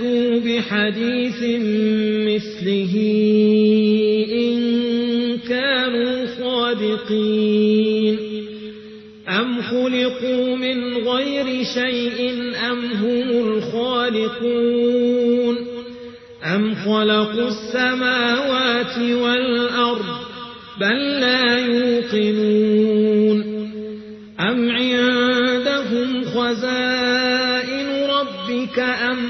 فليأتوا بحديث مثله إن كانوا صادقين. أم خلقوا من غير شيء أم هم الخالقون. أم خلقوا السماوات والأرض بل لا يوقنون. أم عندهم خزائن ربك أم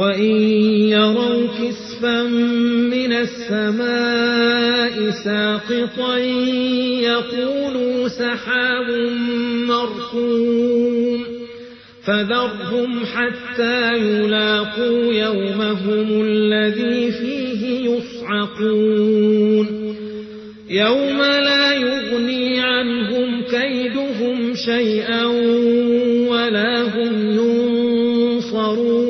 وإن يروا كسفا من السماء ساقطا يقولوا سحاب مركوم فذرهم حتى يلاقوا يومهم الذي فيه يصعقون يوم لا يغني عنهم كيدهم شيئا ولا هم ينصرون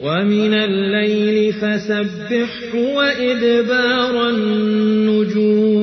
ومن الليل فسبح وإدبار النجوم